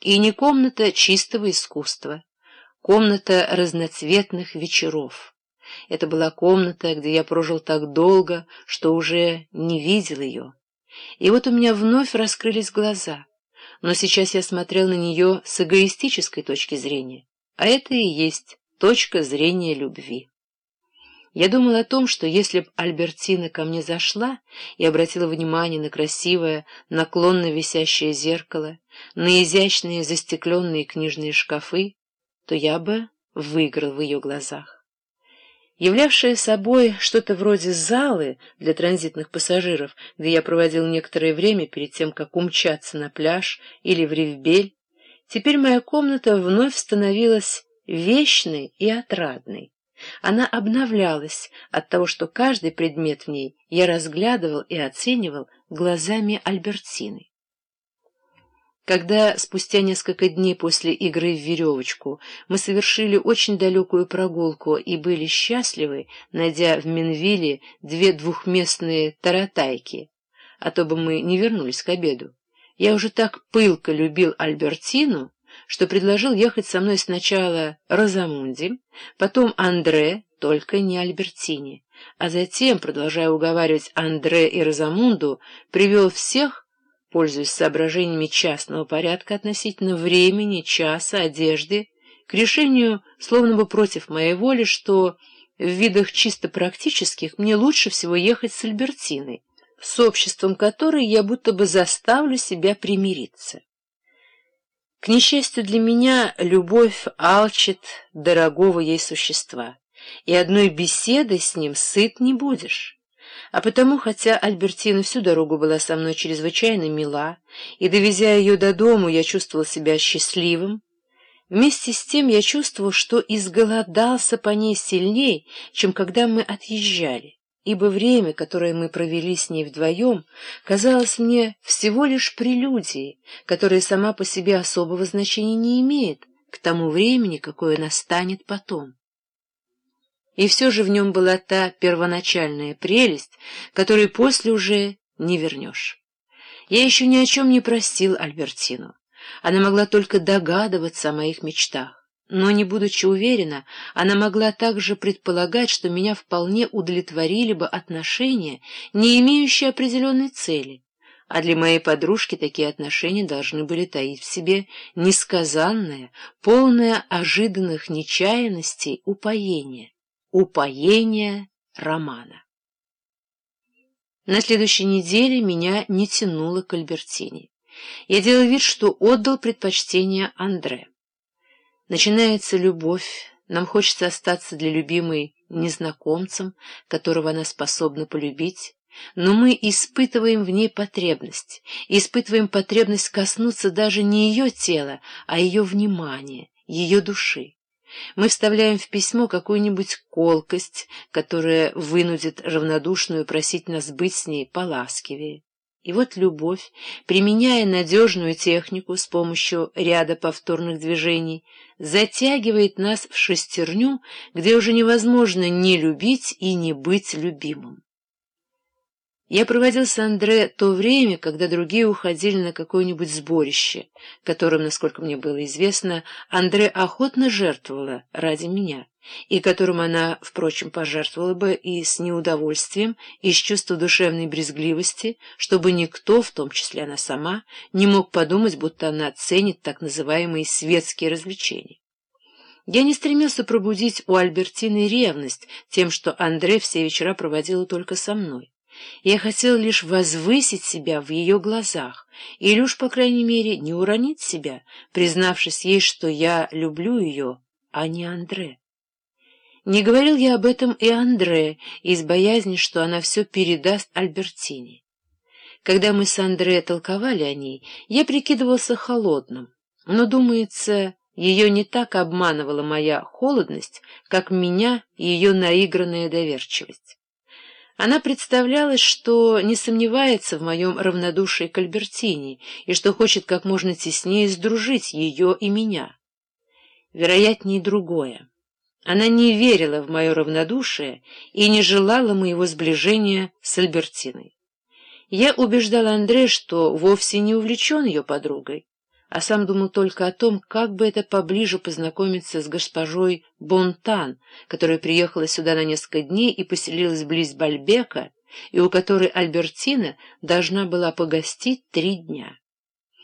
и не комната чистого искусства, комната разноцветных вечеров. Это была комната, где я прожил так долго, что уже не видел ее. И вот у меня вновь раскрылись глаза, но сейчас я смотрел на нее с эгоистической точки зрения, а это и есть точка зрения любви. Я думал о том, что если б Альбертина ко мне зашла и обратила внимание на красивое, наклонно висящее зеркало, на изящные застекленные книжные шкафы, то я бы выиграл в ее глазах. Являвшая собой что-то вроде залы для транзитных пассажиров, где я проводил некоторое время перед тем, как умчаться на пляж или в Ривбель, теперь моя комната вновь становилась вечной и отрадной. Она обновлялась от того, что каждый предмет в ней я разглядывал и оценивал глазами Альбертины. Когда спустя несколько дней после игры в веревочку мы совершили очень далекую прогулку и были счастливы, найдя в Минвилле две двухместные таратайки, а то бы мы не вернулись к обеду, я уже так пылко любил Альбертину, что предложил ехать со мной сначала Розамунди, потом Андре, только не Альбертине, а затем, продолжая уговаривать Андре и Розамунду, привел всех, пользуясь соображениями частного порядка относительно времени, часа, одежды, к решению, словно бы против моей воли, что в видах чисто практических мне лучше всего ехать с Альбертиной, с обществом которой я будто бы заставлю себя примириться. К несчастью для меня, любовь алчит дорогого ей существа, и одной беседой с ним сыт не будешь. А потому, хотя Альбертина всю дорогу была со мной чрезвычайно мила, и, довезя ее до дому, я чувствовал себя счастливым, вместе с тем я чувствовал, что изголодался по ней сильней, чем когда мы отъезжали ибо время, которое мы провели с ней вдвоем, казалось мне всего лишь прелюдией, которая сама по себе особого значения не имеет к тому времени, какое настанет потом. И все же в нем была та первоначальная прелесть, которую после уже не вернешь. Я еще ни о чем не просил Альбертину. Она могла только догадываться о моих мечтах. Но, не будучи уверена, она могла также предполагать, что меня вполне удовлетворили бы отношения, не имеющие определенной цели, а для моей подружки такие отношения должны были таить в себе несказанное, полное ожиданных нечаянностей упоение, упоение романа. На следующей неделе меня не тянуло к Альбертине. Я делал вид, что отдал предпочтение Андре. Начинается любовь, нам хочется остаться для любимой незнакомцем, которого она способна полюбить, но мы испытываем в ней потребность, испытываем потребность коснуться даже не ее тела, а ее внимания, ее души. Мы вставляем в письмо какую-нибудь колкость, которая вынудит равнодушную просить нас быть с ней поласкивее. И вот любовь, применяя надежную технику с помощью ряда повторных движений, затягивает нас в шестерню, где уже невозможно не любить и не быть любимым. Я проводил с Андре то время, когда другие уходили на какое-нибудь сборище, которым, насколько мне было известно, Андре охотно жертвовала ради меня, и которым она, впрочем, пожертвовала бы и с неудовольствием, и с чувством душевной брезгливости, чтобы никто, в том числе она сама, не мог подумать, будто она ценит так называемые светские развлечения. Я не стремился пробудить у Альбертины ревность тем, что Андре все вечера проводила только со мной. Я хотел лишь возвысить себя в ее глазах, или уж, по крайней мере, не уронить себя, признавшись ей, что я люблю ее, а не Андре. Не говорил я об этом и Андре, из боязни, что она все передаст Альбертине. Когда мы с Андре толковали о ней, я прикидывался холодным, но, думается, ее не так обманывала моя холодность, как меня ее наигранная доверчивость. Она представлялась, что не сомневается в моем равнодушии к Альбертине и что хочет как можно теснее сдружить ее и меня. Вероятнее другое. Она не верила в мое равнодушие и не желала моего сближения с Альбертиной. Я убеждал Андре, что вовсе не увлечен ее подругой, а сам думал только о том, как бы это поближе познакомиться с госпожой Бонтан, которая приехала сюда на несколько дней и поселилась близ Бальбека, и у которой Альбертина должна была погостить три дня.